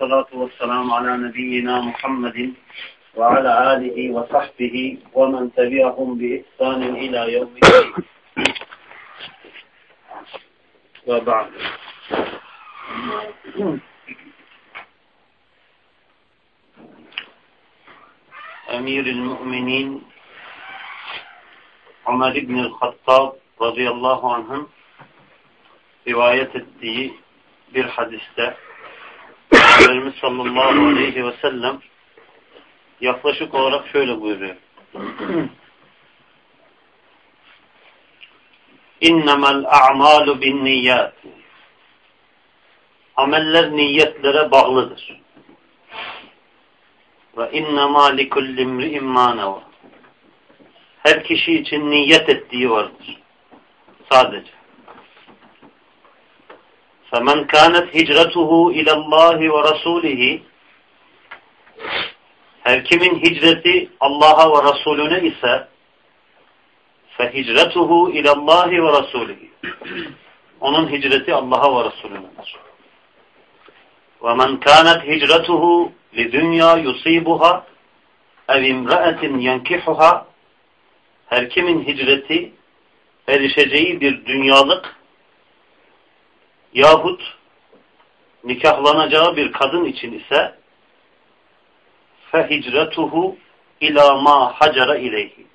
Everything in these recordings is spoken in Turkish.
والصلاة والسلام على نبينا محمد وعلى آله وصحبه ومن تبعهم بإحسان إلى يوم الدين. وبعد. أمير المؤمنين Ömer İbn-i Hattab radıyallahu anh'ın rivayet ettiği bir hadiste Peygamberimiz sallallahu aleyhi ve sellem yaklaşık olarak şöyle buyuruyor. İnnemel a'malu bin niyyat. Ameller niyetlere bağlıdır. Ve innemâ likullimri'in mâ Her kişi için niyet ettiği vardır. Sadece. فَمَنْ كَانَتْ هِجْرَتُهُ اِلَى اللّٰهِ وَرَسُولِهِ Her kimin hicreti Allah'a ve Resulüne ise فَهِجْرَتُهُ اِلَى اللّٰهِ وَرَسُولِهِ Onun hicreti Allah'a ve Resulünedir. وَمَنْ كَانَتْ هِجْرَتُهُ لِدُنْيَا يُصِيبُهَا اَوْ اِمْرَأَةٍ يَنْكِحُهَا Her kimin hicreti erişeceği bir dünyalık yahut nikahlanacağı bir kadın için ise fehicretuhu ila ma hacara ileyhi.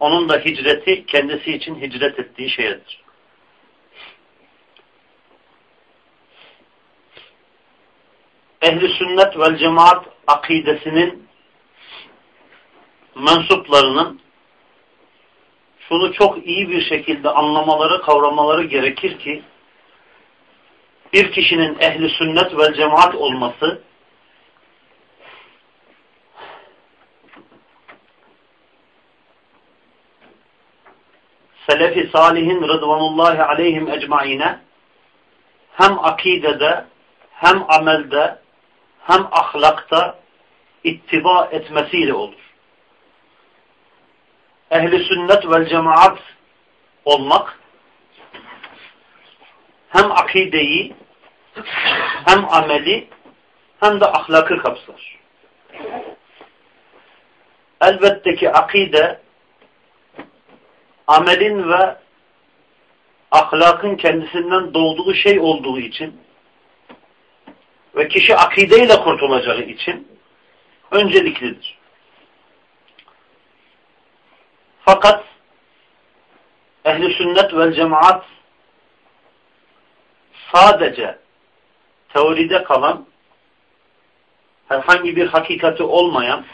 Onun da hicreti kendisi için hicret ettiği şeydir. Ehli sünnet vel cemaat akidesinin mensuplarının şunu çok iyi bir şekilde anlamaları, kavramaları gerekir ki bir kişinin ehli sünnet ve cemaat olması Selefi Salihin Rıdvanullahi aleyhim ecmaine hem akidede hem amelde hem ahlakta ittiba etmesiyle olur. Ehli sünnet ve cemaat olmak hem akideyi hem ameli hem de ahlakı kapsar. Elbette ki akide amelin ve ahlakın kendisinden doğduğu şey olduğu için ve kişi akideyle kurtulacağı için önceliklidir. Fakat ehli sünnet ve cemaat sadece teoride kalan, herhangi bir hakikati olmayan,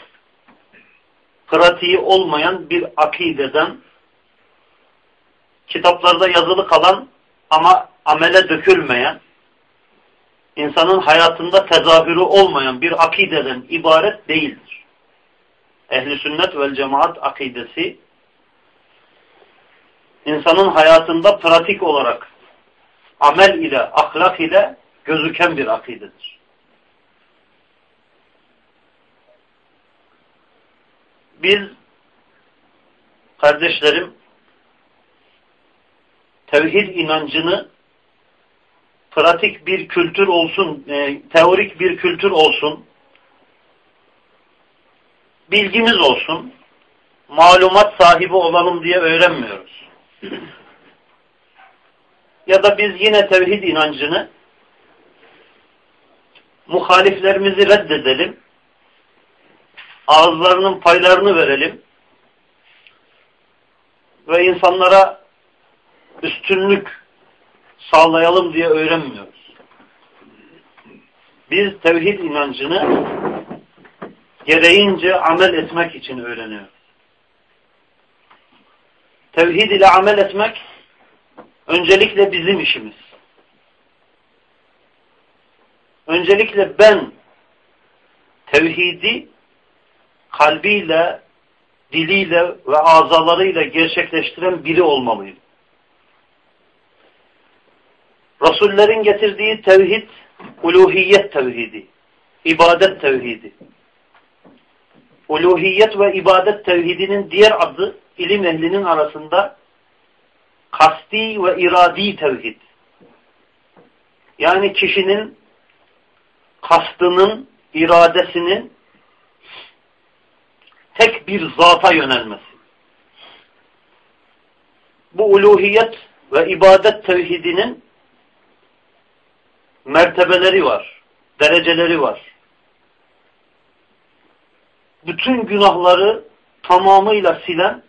pratiği olmayan bir akideden, kitaplarda yazılı kalan ama amele dökülmeyen, insanın hayatında tezahürü olmayan bir akideden ibaret değildir. Ehli sünnet vel cemaat akidesi, insanın hayatında pratik olarak amel ile, ahlak ile gözüken bir akidedir. Biz kardeşlerim tevhid inancını pratik bir kültür olsun, e, teorik bir kültür olsun, bilgimiz olsun, malumat sahibi olalım diye öğrenmiyoruz. ya da biz yine tevhid inancını muhaliflerimizi reddedelim. Ağızlarının paylarını verelim. Ve insanlara üstünlük sağlayalım diye öğrenmiyoruz. Biz tevhid inancını gereğince amel etmek için öğreniyoruz. Tevhid ile amel etmek öncelikle bizim işimiz. Öncelikle ben tevhidi kalbiyle, diliyle ve azalarıyla gerçekleştiren biri olmalıyım. Resullerin getirdiği tevhid, uluhiyet tevhidi, ibadet tevhidi. Uluhiyet ve ibadet tevhidinin diğer adı ilim ehlinin arasında kasti ve iradi tevhid. Yani kişinin kastının, iradesinin tek bir zata yönelmesi. Bu uluhiyet ve ibadet tevhidinin mertebeleri var, dereceleri var. Bütün günahları tamamıyla silen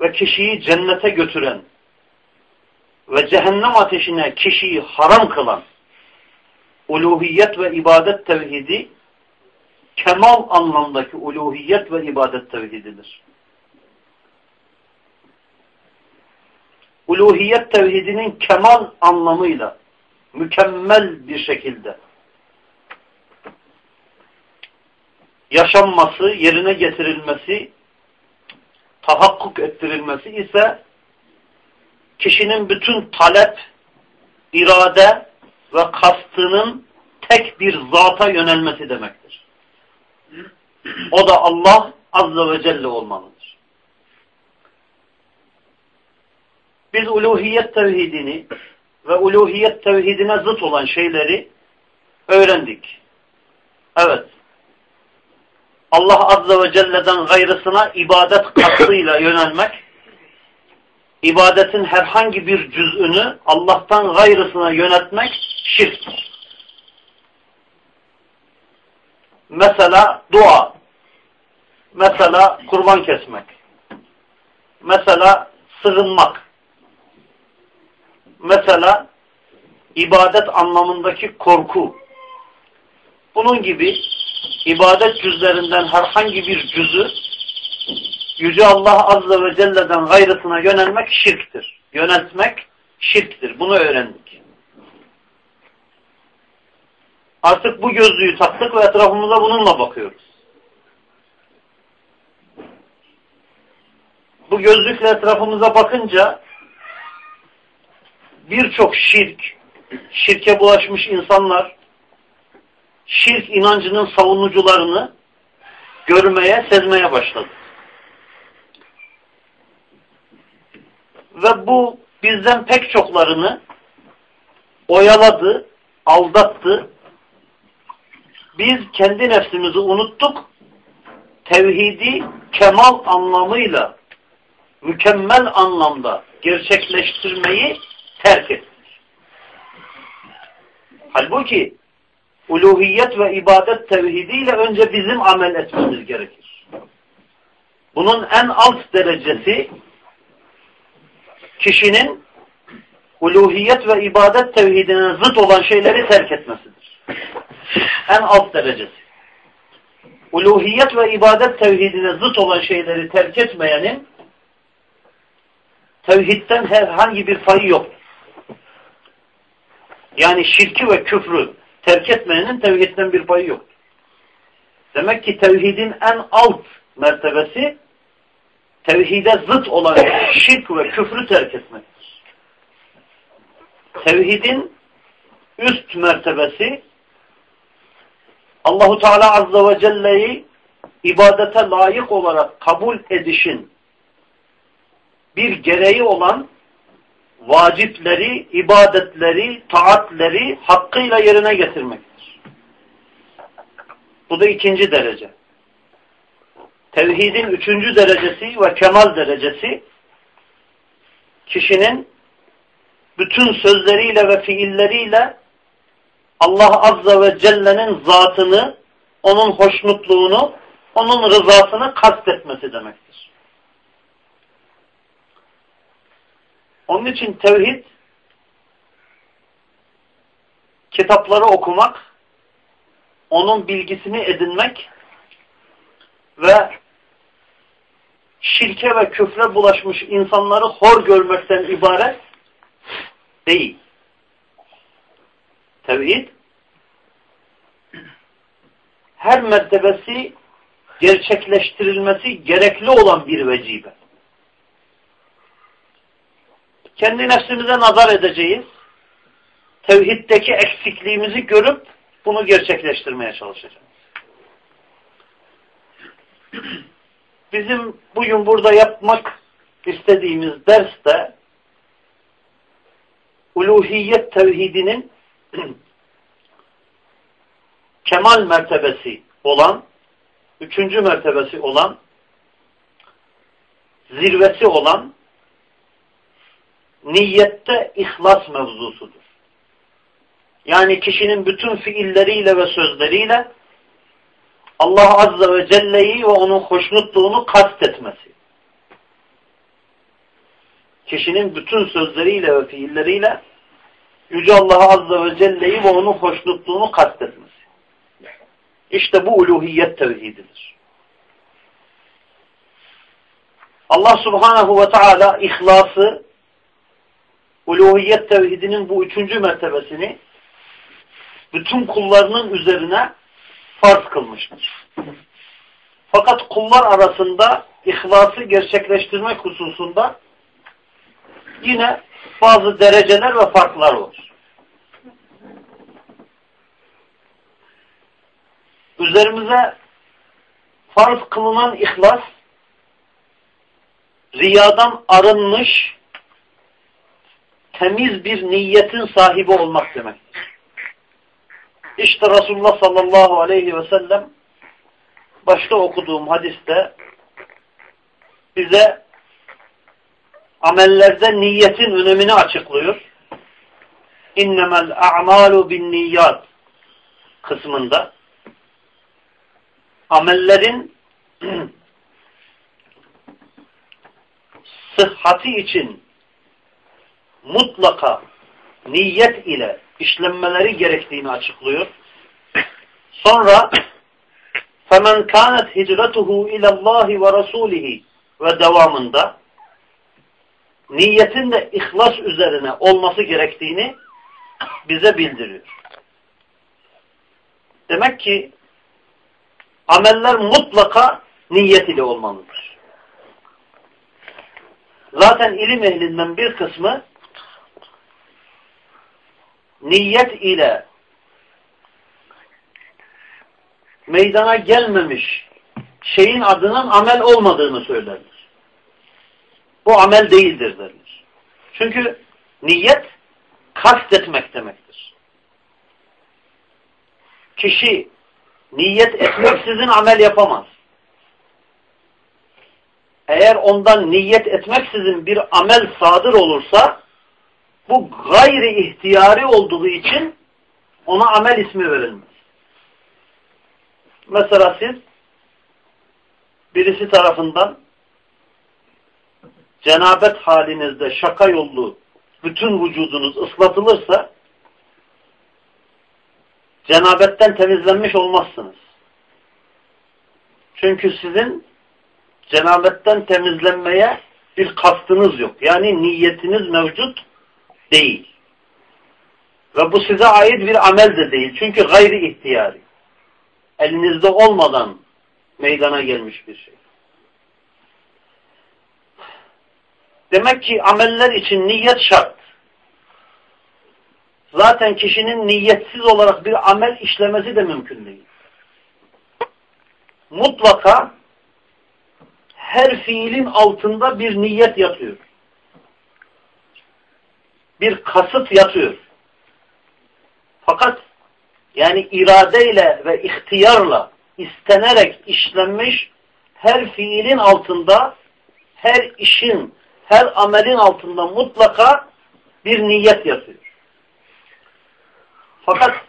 ve kişiyi cennete götüren ve cehennem ateşine kişiyi haram kılan uluhiyet ve ibadet tevhidi kemal anlamdaki uluhiyet ve ibadet tevhididir. Uluhiyet tevhidinin kemal anlamıyla mükemmel bir şekilde yaşanması, yerine getirilmesi, tahakkuk ettirilmesi ise kişinin bütün talep, irade ve kastının tek bir zata yönelmesi demektir. O da Allah Azze ve Celle olmalıdır. Biz uluhiyet tevhidini ve uluhiyet tevhidine zıt olan şeyleri öğrendik. Evet. Allah Azze ve Celle'den gayrısına ibadet kastıyla yönelmek, ibadetin herhangi bir cüz'ünü Allah'tan gayrısına yönetmek şirktir. Mesela dua, mesela kurban kesmek, mesela sığınmak, mesela ibadet anlamındaki korku. Bunun gibi ibadet cüzlerinden herhangi bir cüzü Yüce Allah Azze ve Celle'den gayrısına yönelmek şirktir. Yöneltmek şirktir. Bunu öğrendik. Artık bu gözlüğü taktık ve etrafımıza bununla bakıyoruz. Bu gözlükle etrafımıza bakınca birçok şirk, şirke bulaşmış insanlar, şirk inancının savunucularını görmeye, sezmeye başladı. Ve bu bizden pek çoklarını oyaladı, aldattı. Biz kendi nefsimizi unuttuk. Tevhidi kemal anlamıyla, mükemmel anlamda gerçekleştirmeyi terk ettik. Halbuki uluhiyet ve ibadet tevhidiyle önce bizim amel etmemiz gerekir. Bunun en alt derecesi kişinin uluhiyet ve ibadet tevhidine zıt olan şeyleri terk etmesidir. En alt derecesi. Uluhiyet ve ibadet tevhidine zıt olan şeyleri terk etmeyenin tevhidden herhangi bir payı yoktur. Yani şirki ve küfrü terk etmeyenin tevhidden bir payı yoktur. Demek ki tevhidin en alt mertebesi tevhide zıt olan şirk ve küfrü terk etmektir. Tevhidin üst mertebesi Allahu Teala Azze ve Celle'yi ibadete layık olarak kabul edişin bir gereği olan vacipleri, ibadetleri, taatleri hakkıyla yerine getirmektir. Bu da ikinci derece. Tevhidin üçüncü derecesi ve kemal derecesi kişinin bütün sözleriyle ve fiilleriyle Allah Azze ve Celle'nin zatını, onun hoşnutluğunu, onun rızasını kastetmesi demektir. Onun için tevhid kitapları okumak, onun bilgisini edinmek ve şirke ve küfre bulaşmış insanları hor görmekten ibaret değil. Tevhid her mertebesi gerçekleştirilmesi gerekli olan bir vecibe. Kendi nefsimize nazar edeceğiz. Tevhiddeki eksikliğimizi görüp bunu gerçekleştirmeye çalışacağız. Bizim bugün burada yapmak istediğimiz derste uluhiyet tevhidinin kemal mertebesi olan, üçüncü mertebesi olan, zirvesi olan niyette ihlas mevzusudur. Yani kişinin bütün fiilleriyle ve sözleriyle Allah Azze ve Celle'yi ve onun hoşnutluğunu kastetmesi. Kişinin bütün sözleriyle ve fiilleriyle Yüce Allah Azze ve Celle'yi ve onun hoşnutluğunu kastetmesi. İşte bu uluhiyet tevhididir. Allah Subhanahu ve Teala ihlası uluhiyet tevhidinin bu üçüncü mertebesini bütün kullarının üzerine farz kılmıştır. Fakat kullar arasında ihlası gerçekleştirmek hususunda yine bazı dereceler ve farklar var. Üzerimize farz kılınan ihlas riyadan arınmış temiz bir niyetin sahibi olmak demektir. İşte Resulullah sallallahu aleyhi ve sellem başta okuduğum hadiste bize amellerde niyetin önemini açıklıyor. İnnemel a'malu bin niyat kısmında amellerin sıhhati için mutlaka niyet ile işlenmeleri gerektiğini açıklıyor. Sonra فَمَنْ كَانَتْ هِجْرَتُهُ اِلَى اللّٰهِ وَرَسُولِهِ ve devamında niyetin de ihlas üzerine olması gerektiğini bize bildiriyor. Demek ki ameller mutlaka niyet ile olmalıdır. Zaten ilim ehlinden bir kısmı niyet ile meydana gelmemiş şeyin adının amel olmadığını söylerler. Bu amel değildir derler. Çünkü niyet kastetmek demektir. Kişi niyet etmeksizin amel yapamaz. Eğer ondan niyet etmeksizin bir amel sadır olursa bu gayri ihtiyari olduğu için ona amel ismi verilmez. Mesela siz birisi tarafından cenabet halinizde şaka yollu bütün vücudunuz ıslatılırsa cenabetten temizlenmiş olmazsınız. Çünkü sizin cenabetten temizlenmeye bir kastınız yok. Yani niyetiniz mevcut değil. Ve bu size ait bir amel de değil. Çünkü gayri ihtiyari. Elinizde olmadan meydana gelmiş bir şey. Demek ki ameller için niyet şart. Zaten kişinin niyetsiz olarak bir amel işlemesi de mümkün değil. Mutlaka her fiilin altında bir niyet yatıyor bir kasıt yatıyor. Fakat yani iradeyle ve ihtiyarla istenerek işlenmiş her fiilin altında, her işin, her amelin altında mutlaka bir niyet yatıyor. Fakat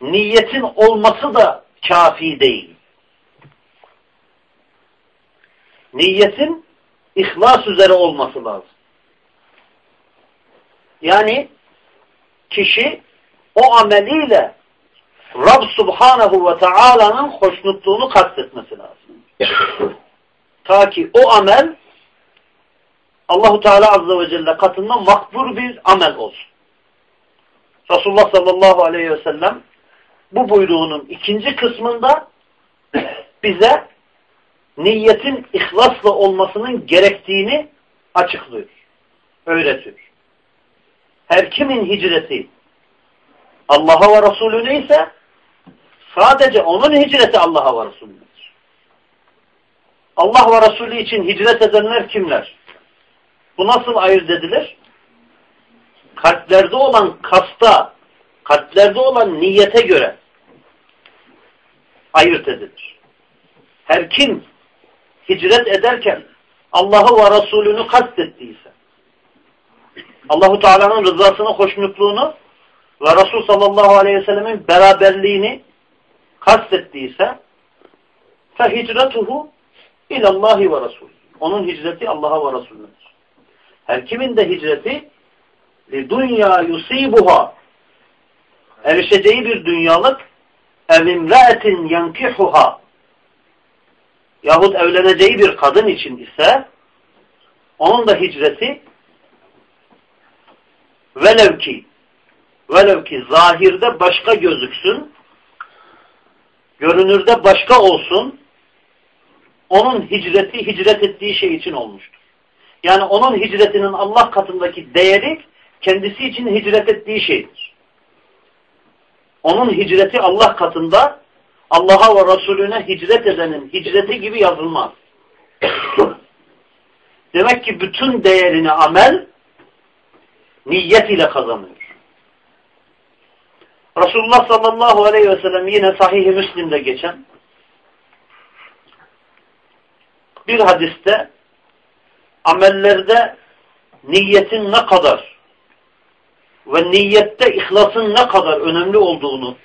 niyetin olması da kafi değil. Niyetin ihlas üzere olması lazım. Yani kişi o ameliyle Rab Subhanahu ve Taala'nın hoşnutluğunu kastetmesi lazım. Ta ki o amel Allahu Teala Azze ve Celle katından makbul bir amel olsun. Resulullah sallallahu aleyhi ve sellem bu buyruğunun ikinci kısmında bize niyetin ihlasla olmasının gerektiğini açıklıyor, öğretiyor her kimin hicreti Allah'a ve Resulüne ise sadece onun hicreti Allah'a ve Resulünedir. Allah ve Resulü için hicret edenler kimler? Bu nasıl ayırt edilir? Kalplerde olan kasta, kalplerde olan niyete göre ayırt edilir. Her kim hicret ederken Allah'ı ve Resulünü kastettiyse, Allahu Teala'nın rızasını, hoşnutluğunu ve Resul sallallahu aleyhi ve sellemin beraberliğini kastettiyse fehicretuhu ilallahi ve Resul. Onun hicreti Allah'a ve Resulünedir. Her kimin de hicreti dünya yusibuha erişeceği bir dünyalık evimre'etin yankihuha yahut evleneceği bir kadın için ise onun da hicreti velev ki velev ki zahirde başka gözüksün görünürde başka olsun onun hicreti hicret ettiği şey için olmuştur. Yani onun hicretinin Allah katındaki değeri kendisi için hicret ettiği şeydir. Onun hicreti Allah katında Allah'a ve Resulüne hicret edenin hicreti gibi yazılmaz. Demek ki bütün değerini amel niyet ile kazanıyor. Resulullah sallallahu aleyhi ve sellem yine sahih-i Müslim'de geçen bir hadiste amellerde niyetin ne kadar ve niyette ihlasın ne kadar önemli olduğunu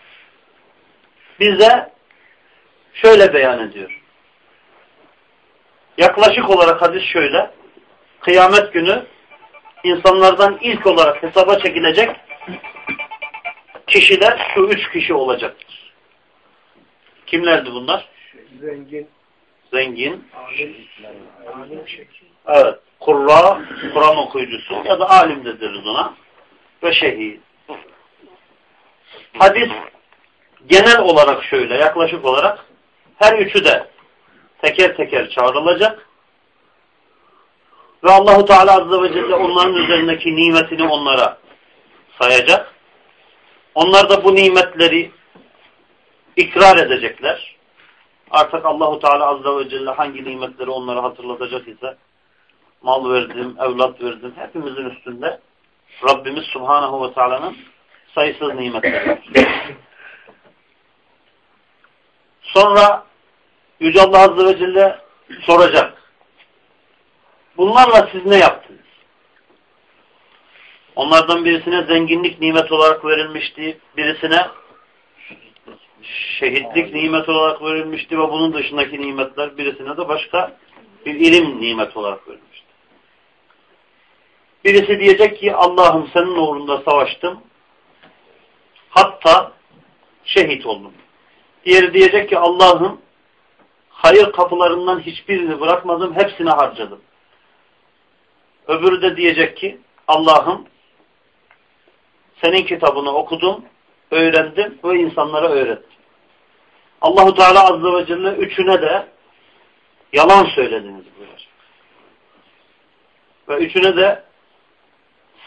bize şöyle beyan ediyor. Yaklaşık olarak hadis şöyle. Kıyamet günü insanlardan ilk olarak hesaba çekilecek kişiler şu üç kişi olacaktır. Kimlerdi bunlar? Zengin. Zengin. Evet. Kurra, Kur'an okuyucusu ya da alim de deriz ona. Ve şehit. Hadis genel olarak şöyle, yaklaşık olarak her üçü de teker teker çağrılacak. Ve Allahu Teala Azze ve Celle onların üzerindeki nimetini onlara sayacak. Onlar da bu nimetleri ikrar edecekler. Artık Allahu Teala Azze ve Celle hangi nimetleri onlara hatırlatacak ise mal verdim, evlat verdim hepimizin üstünde Rabbimiz Subhanahu ve Teala'nın sayısız nimetleri var. Sonra Yüce Allah Azze ve Celle soracak. Bunlarla siz ne yaptınız? Onlardan birisine zenginlik nimet olarak verilmişti. Birisine şehitlik nimet olarak verilmişti ve bunun dışındaki nimetler birisine de başka bir ilim nimet olarak verilmişti. Birisi diyecek ki Allah'ım senin uğrunda savaştım. Hatta şehit oldum. Diğeri diyecek ki Allah'ım hayır kapılarından hiçbirini bırakmadım, hepsini harcadım. Öbürü de diyecek ki Allah'ım senin kitabını okudum, öğrendim ve insanlara öğrettim. Allahu Teala Azze ve Celle üçüne de yalan söylediniz buyuracak. Ve üçüne de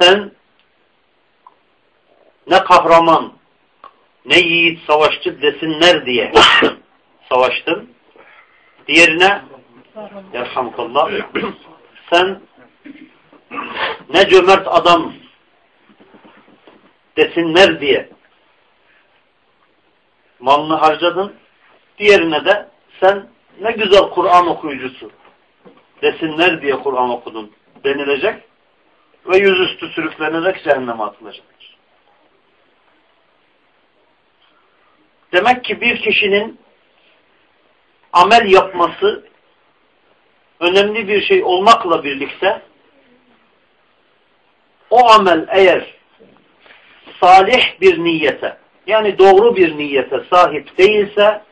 sen ne kahraman ne yiğit savaşçı desinler diye savaştın. Diğerine Yerhamukallah sen ne cömert adam desinler diye malını harcadın. Diğerine de sen ne güzel Kur'an okuyucusu desinler diye Kur'an okudun denilecek ve yüzüstü sürüklenerek cehenneme atılacaktır. Demek ki bir kişinin amel yapması önemli bir şey olmakla birlikte o amel eğer salih bir niyete yani doğru bir niyete sahip değilse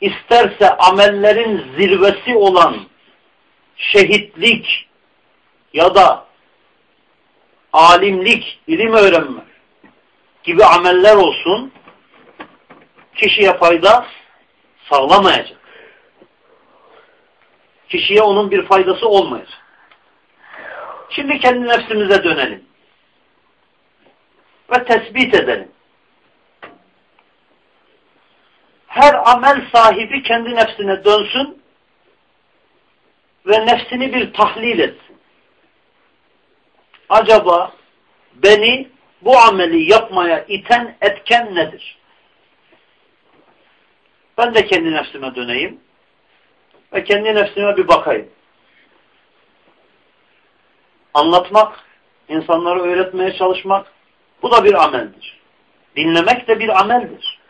isterse amellerin zirvesi olan şehitlik ya da alimlik, ilim öğrenme gibi ameller olsun kişiye fayda sağlamayacak. Kişiye onun bir faydası olmayacak. Şimdi kendi nefsimize dönelim. Ve tespit edelim. Her amel sahibi kendi nefsine dönsün ve nefsini bir tahlil etsin. Acaba beni bu ameli yapmaya iten etken nedir? Ben de kendi nefsime döneyim ve kendi nefsime bir bakayım. Anlatmak, insanlara öğretmeye çalışmak bu da bir ameldir. Dinlemek de bir ameldir.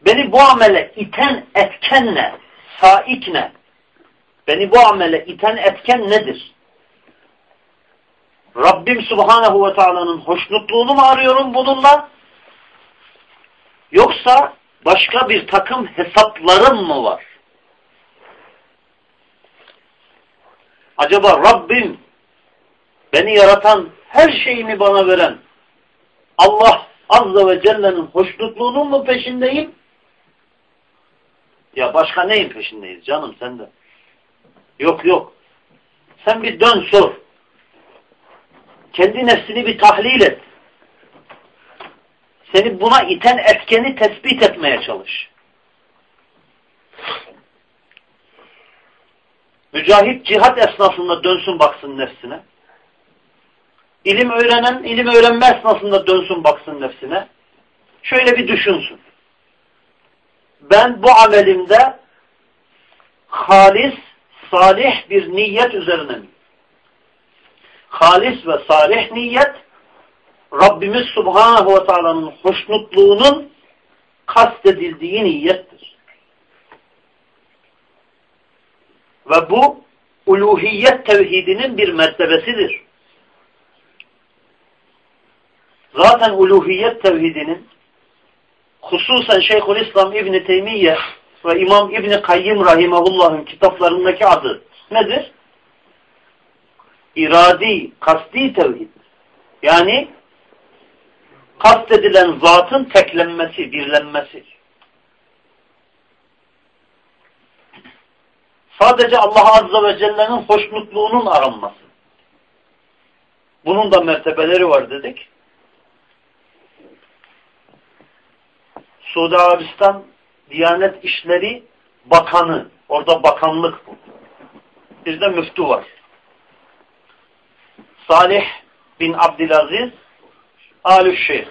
Beni bu amele iten etken ne? Saik ne? Beni bu amele iten etken nedir? Rabbim Subhanahu ve Taala'nın hoşnutluğunu mu arıyorum bununla? Yoksa başka bir takım hesaplarım mı var? Acaba Rabbim beni yaratan her şeyimi bana veren Allah Azze ve Celle'nin hoşnutluğunun mu peşindeyim? Ya başka neyin peşindeyiz canım sen de? Yok yok. Sen bir dön sor. Kendi nefsini bir tahlil et. Seni buna iten etkeni tespit etmeye çalış. Mücahit cihat esnasında dönsün baksın nefsine. İlim öğrenen, ilim öğrenme esnasında dönsün baksın nefsine. Şöyle bir düşünsün. Ben bu amelimde halis, salih bir niyet üzerine mi? Halis ve salih niyet Rabbimiz Subhanahu ve Taala'nın hoşnutluğunun kastedildiği niyettir. Ve bu uluhiyet tevhidinin bir mertebesidir. Zaten uluhiyet tevhidinin hususen Şeyhülislam İbni Teymiye ve İmam İbni Kayyim Rahimahullah'ın kitaplarındaki adı nedir? İradi, kasti tevhid. Yani kastedilen zatın teklenmesi, birlenmesi. Sadece Allah Azze ve Celle'nin hoşnutluğunun aranması. Bunun da mertebeleri var dedik. Suudi Arabistan Diyanet İşleri Bakanı. Orada bakanlık bu. Bizde müftü var. Salih bin Abdülaziz Alü Şeyh.